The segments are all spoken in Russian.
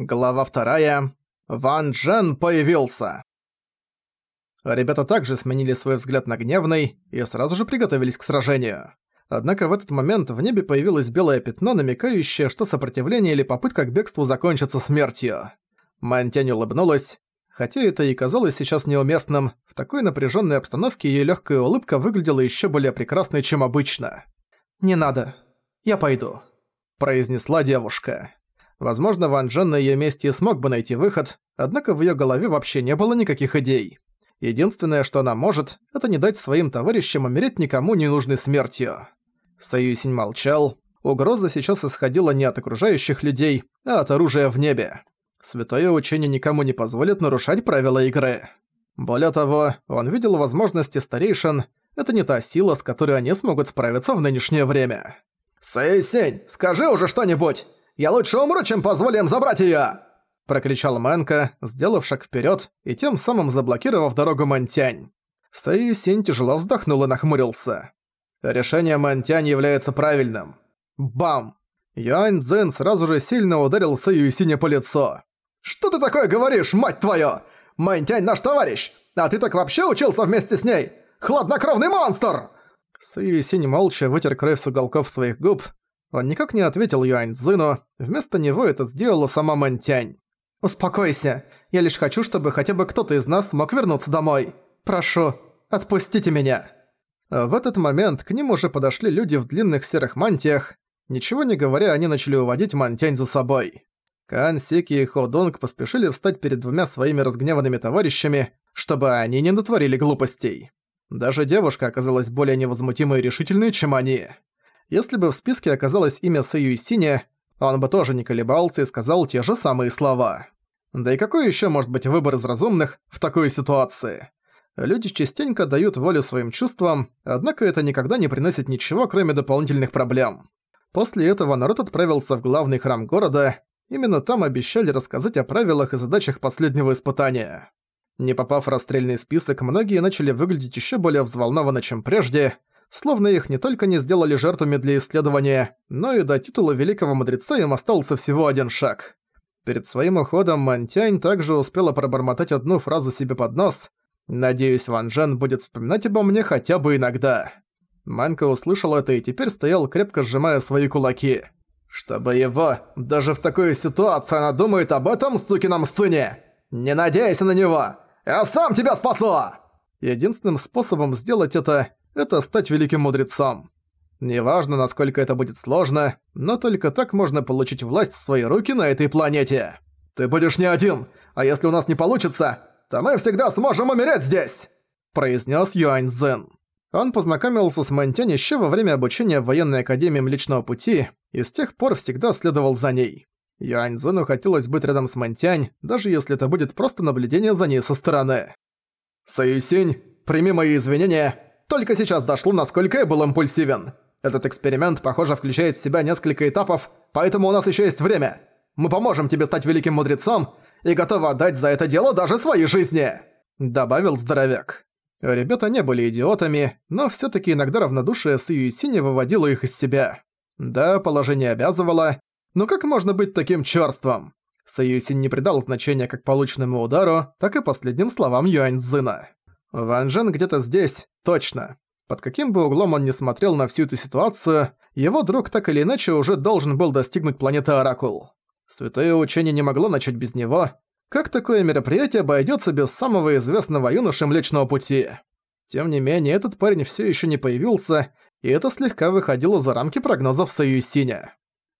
Глава вторая. Ван Джен появился. Ребята также сменили свой взгляд на гневный и сразу же приготовились к сражению. Однако в этот момент в небе появилось белое пятно, намекающее, что сопротивление или попытка к бегству закончится смертью. Мантянь улыбнулась. Хотя это и казалось сейчас неуместным, в такой напряженной обстановке ее легкая улыбка выглядела еще более прекрасной, чем обычно. «Не надо. Я пойду», – произнесла девушка. Возможно, Ван Джен на её месте смог бы найти выход, однако в её голове вообще не было никаких идей. Единственное, что она может, это не дать своим товарищам умереть никому не нужной смертью. Союзень молчал. Угроза сейчас исходила не от окружающих людей, а от оружия в небе. Святое учение никому не позволит нарушать правила игры. Более того, он видел возможности старейшин, это не та сила, с которой они смогут справиться в нынешнее время. «Сэйсень, скажи уже что-нибудь! Я лучше умру, чем позволю им забрать её!» Прокричал Мэнка, сделав шаг вперед и тем самым заблокировав дорогу Мантянь. Сэй Синь тяжело вздохнул и нахмурился. Решение Мантянь является правильным. Бам! Юань Цзэн сразу же сильно ударил Сэй Синя по лицу. «Что ты такое говоришь, мать твою? Мантянь наш товарищ! А ты так вообще учился вместе с ней? Хладнокровный монстр!» Сэй Синь молча вытер кровь с уголков своих губ, он никак не ответил Юань Цзыну, вместо него это сделала сама Мантянь. «Успокойся, я лишь хочу, чтобы хотя бы кто-то из нас смог вернуться домой. Прошу, отпустите меня». В этот момент к ним уже подошли люди в длинных серых мантиях. Ничего не говоря, они начали уводить Мантянь за собой. Кан, Сики и Ходонг поспешили встать перед двумя своими разгневанными товарищами, чтобы они не натворили глупостей. Даже девушка оказалась более невозмутимой и решительной, чем они. Если бы в списке оказалось имя Сэйю Синя, он бы тоже не колебался и сказал те же самые слова. Да и какой еще может быть выбор из разумных в такой ситуации? Люди частенько дают волю своим чувствам, однако это никогда не приносит ничего, кроме дополнительных проблем. После этого народ отправился в главный храм города, именно там обещали рассказать о правилах и задачах последнего испытания. Не попав в расстрельный список, многие начали выглядеть еще более взволнованно, чем прежде, словно их не только не сделали жертвами для исследования, но и до титула великого мудреца им остался всего один шаг. Перед своим уходом Мантянь также успела пробормотать одну фразу себе под нос «Надеюсь, Ван Джен будет вспоминать обо мне хотя бы иногда». Манка услышал это и теперь стоял, крепко сжимая свои кулаки. «Чтобы его, даже в такой ситуации она думает об этом сукином сыне! Не надейся на него! Я сам тебя спасу!» Единственным способом сделать это это стать великим мудрецом. Неважно, насколько это будет сложно, но только так можно получить власть в свои руки на этой планете. Ты будешь не один, а если у нас не получится, то мы всегда сможем умереть здесь!» произнес Юань Цзэн. Он познакомился с Мэнтянь еще во время обучения в военной академии Млечного Пути и с тех пор всегда следовал за ней. Юань Цзэну хотелось быть рядом с Мэнтянь, даже если это будет просто наблюдение за ней со стороны. «Союсинь, прими мои извинения, только сейчас дошло, насколько я был импульсивен. Этот эксперимент, похоже, включает в себя несколько этапов, поэтому у нас еще есть время. Мы поможем тебе стать великим мудрецом и готовы отдать за это дело даже свои жизни!» Добавил здоровяк. Ребята не были идиотами, но все таки иногда равнодушие с Юисини выводило их из себя. Да, положение обязывало, но как можно быть таким чёрством? Саюсин не придал значения как полученному удару, так и последним словам Юань Цзына. Ван Джен где-то здесь, точно. Под каким бы углом он ни смотрел на всю эту ситуацию, его друг так или иначе уже должен был достигнуть планеты Оракул. Святое учение не могло начать без него. Как такое мероприятие обойдется без самого известного юноши Млечного Пути? Тем не менее, этот парень все еще не появился, и это слегка выходило за рамки прогнозов Союзиня.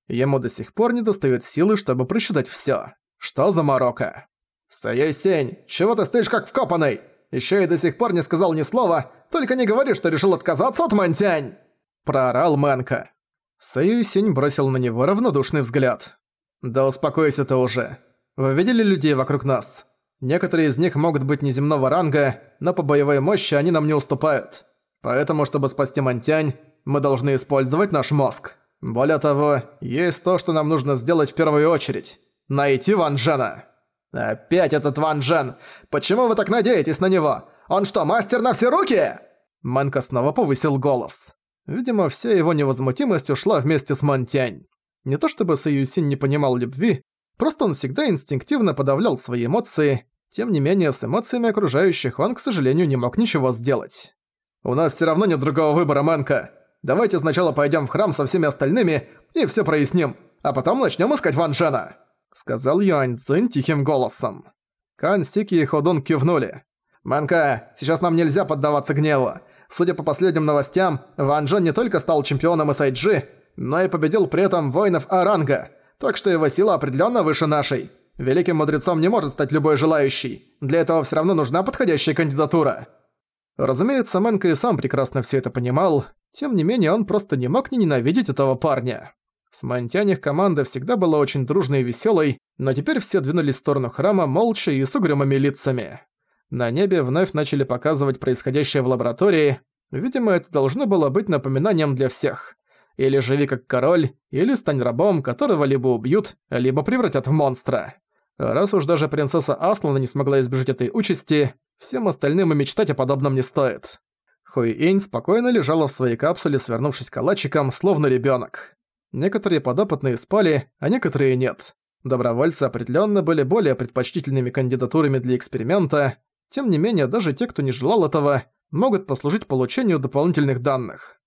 Ему до сих пор не достает силы, чтобы просчитать все. Что за морока? «Союзень, чего ты стоишь как вкопанный?» Еще и до сих пор не сказал ни слова, только не говори, что решил отказаться от Мантянь!» Проорал Мэнка. Союсень бросил на него равнодушный взгляд. «Да успокойся ты уже. Вы видели людей вокруг нас? Некоторые из них могут быть неземного ранга, но по боевой мощи они нам не уступают. Поэтому, чтобы спасти Мантянь, мы должны использовать наш мозг. Более того, есть то, что нам нужно сделать в первую очередь. Найти Ван Джена!» «Опять этот Ван Джен! Почему вы так надеетесь на него? Он что, мастер на все руки?» Манка снова повысил голос. Видимо, вся его невозмутимость ушла вместе с Мантянь. Не то чтобы Сэйюсин не понимал любви, Просто он всегда инстинктивно подавлял свои эмоции, тем не менее с эмоциями окружающих он, к сожалению, не мог ничего сделать. «У нас всё равно нет другого выбора, Мэнка. Давайте сначала пойдём в храм со всеми остальными и всё проясним, а потом начнём искать Ван Джена», — сказал Юань Цзинь тихим голосом. Кан Сики и Ходун кивнули. «Мэнка, сейчас нам нельзя поддаваться гневу. Судя по последним новостям, Ван Джен не только стал чемпионом SIG, но и победил при этом воинов Аранга, так что его сила определенно выше нашей. Великим мудрецом не может стать любой желающий. Для этого все равно нужна подходящая кандидатура. Разумеется, Мэнка и сам прекрасно все это понимал, тем не менее он просто не мог не ненавидеть этого парня. С Монтянь их команда всегда была очень дружной и веселой, но теперь все двинулись в сторону храма молча и с угрюмыми лицами. На небе вновь начали показывать происходящее в лаборатории. Видимо, это должно было быть напоминанием для всех. Или живи как король, или стань рабом, которого либо убьют, либо превратят в монстра. Раз уж даже принцесса Аслана не смогла избежать этой участи, всем остальным и мечтать о подобном не стоит. Хуи Инь спокойно лежала в своей капсуле, свернувшись калачиком, словно ребенок. Некоторые подопытные спали, а некоторые нет. Добровольцы определенно были более предпочтительными кандидатурами для эксперимента, тем не менее, даже те, кто не желал этого, могут послужить получению дополнительных данных.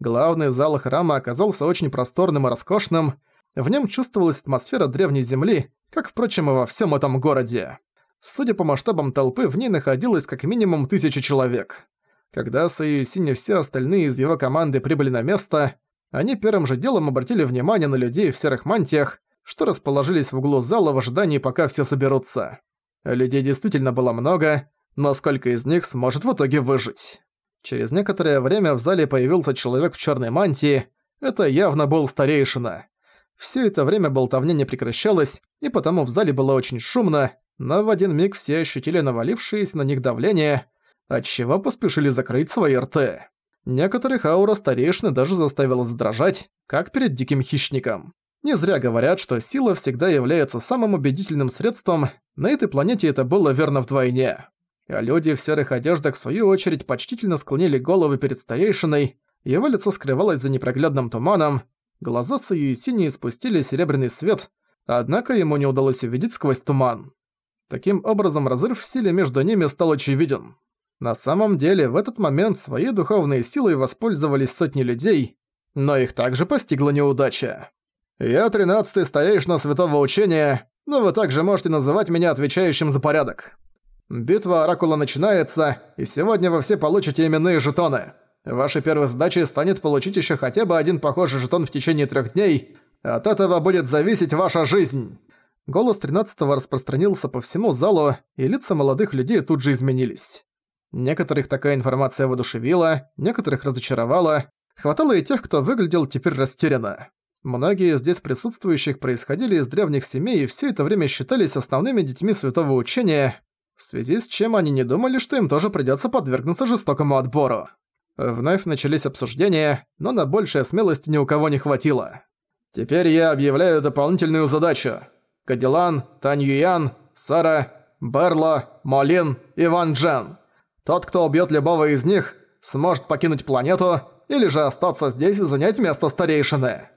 Главный зал храма оказался очень просторным и роскошным, в нем чувствовалась атмосфера древней земли, как, впрочем, и во всем этом городе. Судя по масштабам толпы, в ней находилось как минимум тысяча человек. Когда Саюсинь и все остальные из его команды прибыли на место, они первым же делом обратили внимание на людей в серых мантиях, что расположились в углу зала в ожидании, пока все соберутся. Людей действительно было много, но сколько из них сможет в итоге выжить? Через некоторое время в зале появился человек в черной мантии. Это явно был старейшина. Все это время болтовня не прекращалась, и потому в зале было очень шумно, но в один миг все ощутили навалившееся на них давление, отчего поспешили закрыть свои рты. Некоторых аура старейшины даже заставила задрожать, как перед диким хищником. Не зря говорят, что сила всегда является самым убедительным средством, на этой планете это было верно вдвойне. А люди в серых одеждах в свою очередь почтительно склонили головы перед старейшиной, его лицо скрывалось за непроглядным туманом, глаза синие спустили серебряный свет, однако ему не удалось увидеть сквозь туман. Таким образом, разрыв в силе между ними стал очевиден. На самом деле, в этот момент своей духовной силой воспользовались сотни людей, но их также постигла неудача. «Я тринадцатый старейшина святого учения, но вы также можете называть меня отвечающим за порядок. Битва Оракула начинается, и сегодня вы все получите именные жетоны. Вашей первой задачей станет получить еще хотя бы один похожий жетон в течение трех дней. От этого будет зависеть ваша жизнь». Голос тринадцатого распространился по всему залу, и лица молодых людей тут же изменились. Некоторых такая информация воодушевила, некоторых разочаровала. Хватало и тех, кто выглядел теперь растерянно. Многие здесь присутствующих происходили из древних семей и все это время считались основными детьми святого учения, в связи с чем они не думали, что им тоже придется подвергнуться жестокому отбору. Вновь начались обсуждения, но на большее смелости ни у кого не хватило. Теперь я объявляю дополнительную задачу. Кадилан, Тань Юян, Сара, Берло, Молин и Ван Джен. Тот, кто убьет любого из них, сможет покинуть планету или же остаться здесь и занять место старейшины.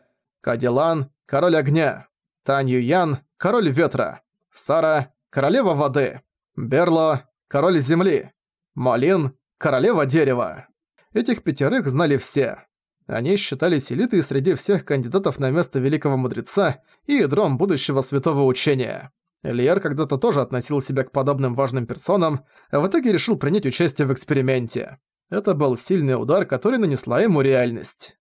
Кадилан – король огня. Тань Юян – король ветра. Сара – королева воды. Берло – король земли. Малин – королева дерева. Этих пятерых знали все. Они считались элитой среди всех кандидатов на место великого мудреца и ядром будущего святого учения. Лиер когда-то тоже относил себя к подобным важным персонам, а в итоге решил принять участие в эксперименте. Это был сильный удар, который нанесла ему реальность.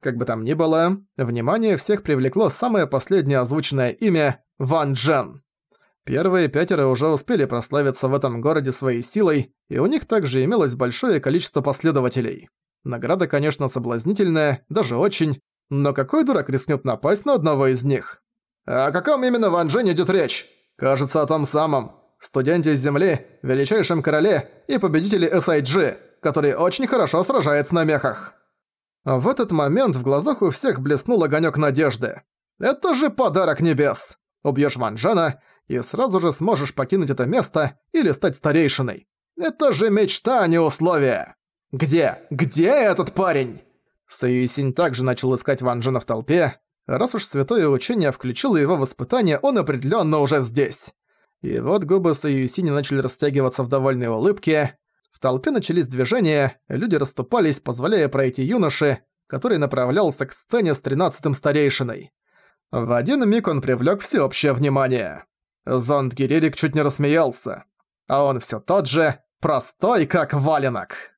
Как бы там ни было, внимание всех привлекло самое последнее озвученное имя – Ван Джен. Первые пятеро уже успели прославиться в этом городе своей силой, и у них также имелось большое количество последователей. Награда, конечно, соблазнительная, даже очень, но какой дурак рискнет напасть на одного из них? О каком именно Ван Джен идет речь? Кажется, о том самом. Студенте с Земли, величайшем короле и победителе SIG, который очень хорошо сражается на мехах. В этот момент в глазах у всех блеснул огонёк надежды. «Это же подарок небес! Убьёшь Ванжана, и сразу же сможешь покинуть это место или стать старейшиной. Это же мечта, а не условие! Где? Где этот парень?» Саюисинь также начал искать Ванжана в толпе. Раз уж святое учение включило его воспитание, он определенно уже здесь. И вот губы Саюсини начали растягиваться в довольной улыбке. В толпе начались движения, люди расступались, позволяя пройти юноше, который направлялся к сцене с тринадцатым старейшиной. В один миг он привлёк всеобщее внимание. Зонд Гиририк чуть не рассмеялся. А он всё тот же, простой как валенок.